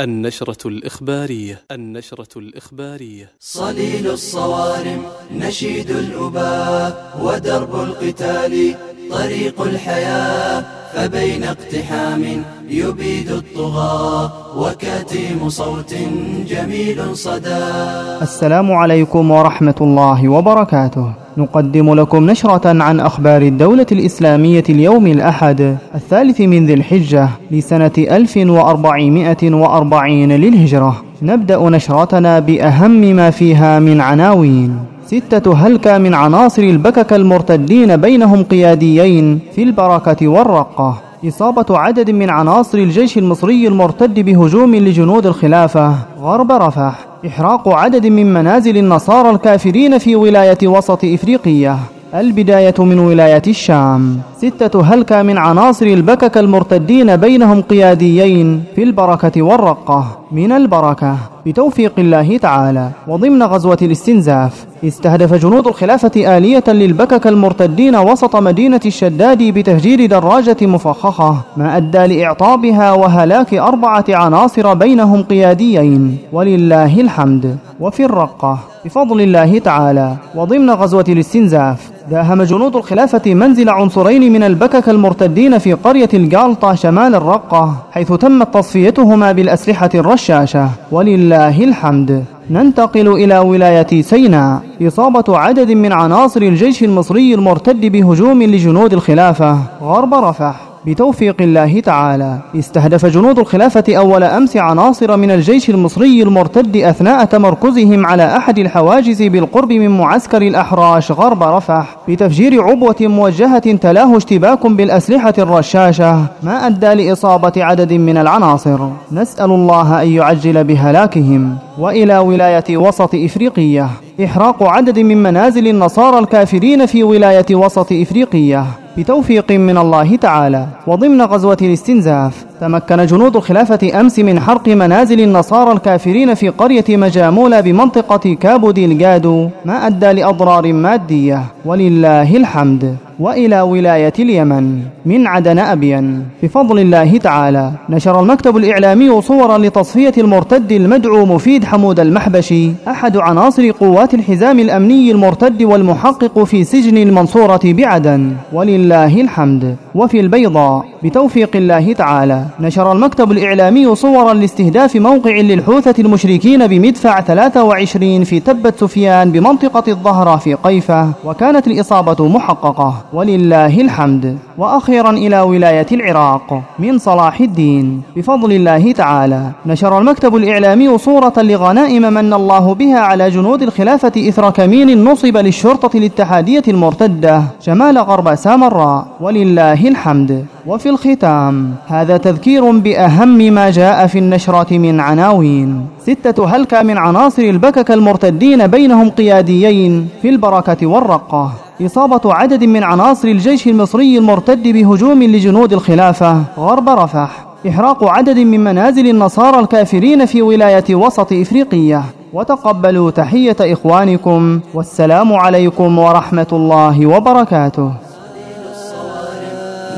النشرة الإخبارية النشرة الإخبارية. صليل الصوارم نشيد الأباء ودرب القتال طريق الحياة فبين اقتحام يبيد الطغاة وكتيم صوت جميل صدى. السلام عليكم ورحمة الله وبركاته. نقدم لكم نشرة عن أخبار الدولة الإسلامية اليوم الأحد الثالث من ذي الحجة لسنة 1440 للهجرة. نبدأ نشرتنا بأهم ما فيها من عناوين. ستة هلكة من عناصر البكك المرتدين بينهم قياديين في البركة والرقة. إصابة عدد من عناصر الجيش المصري المرتد بهجوم لجنود الخلافة. غرب رفح. إحراق عدد من منازل النصارى الكافرين في ولاية وسط إفريقية البداية من ولاية الشام. ستة هلكة من عناصر البكك المرتدين بينهم قياديين في البركة والرقة. من البركة بتوفيق الله تعالى. وضمن غزوة الاستنزاف استهدف جنود الخلافة آلية للبكك المرتدين وسط مدينة الشداد بتفجير دراجة مفخخة ما أدى لإعطابها وهلاك أربعة عناصر بينهم قياديين. ولله الحمد. وفي الرقة بفضل الله تعالى. وضمن غزوة الاستنزاف داهم جنود الخلافة منزل عنصرين من البكك المرتدين في قرية الجالطة شمال الرقة حيث تمت تصفيتهما بالأسلحة الرشاشة. ولله الحمد. ننتقل إلى ولاية سيناء إصابة عدد من عناصر الجيش المصري المرتد بهجوم لجنود الخلافة. غرب رفح. بتوفيق الله تعالى. استهدف جنود الخلافة أول أمس عناصر من الجيش المصري المرتد أثناء تمركزهم على أحد الحواجز بالقرب من معسكر الأحراش غرب رفح بتفجير عبوة موجهة تلاه اشتباك بالأسلحة الرشاشة ما أدى لإصابة عدد من العناصر. نسأل الله أن يعجل بهلاكهم. وإلى ولاية وسط إفريقية إحراق عدد من منازل النصارى الكافرين في ولاية وسط إفريقية. بتوفيق من الله تعالى. وضمن غزوة الاستنزاف تمكن جنود الخلافة أمس من حرق منازل النصارى الكافرين في قرية مجامولة بمنطقة كابو ديلجادو ما أدى لأضرار مادية. ولله الحمد. وإلى ولاية اليمن من عدن أبين بفضل الله تعالى نشر المكتب الإعلامي صورا لتصفية المرتد المدعو مفيد حمود المحبشي أحد عناصر قوات الحزام الأمني المرتد والمحقق في سجن المنصورة بعدن. ولله الحمد. وفي البيضاء بتوفيق الله تعالى نشر المكتب الإعلامي صورا لاستهداف موقع للحوثة المشركين بمدفع 23 في تبة سفيان بمنطقة الظهرة في قيفة وكانت الإصابة محققة. ولله الحمد وأخيرا إلى ولاية العراق من صلاح الدين. بفضل الله تعالى نشر المكتب الإعلامي صورة لغنائم من الله بها على جنود الخلافة إثر كمين نصب للشرطة الاتحادية المرتدة شمال غرب سامراء. ولله الحمد. وفي الختام هذا تذكير بأهم ما جاء في النشرة من عناوين. ستة هلكة من عناصر البكك المرتدين بينهم قياديين في البركة والرقة؟ إصابة عدد من عناصر الجيش المصري المرتد بهجوم لجنود الخلافة. غرب رفح. إحراق عدد من منازل النصارى الكافرين في ولاية وسط إفريقية. وتقبلوا تحية إخوانكم. والسلام عليكم ورحمة الله وبركاته.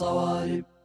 صليل الصوارم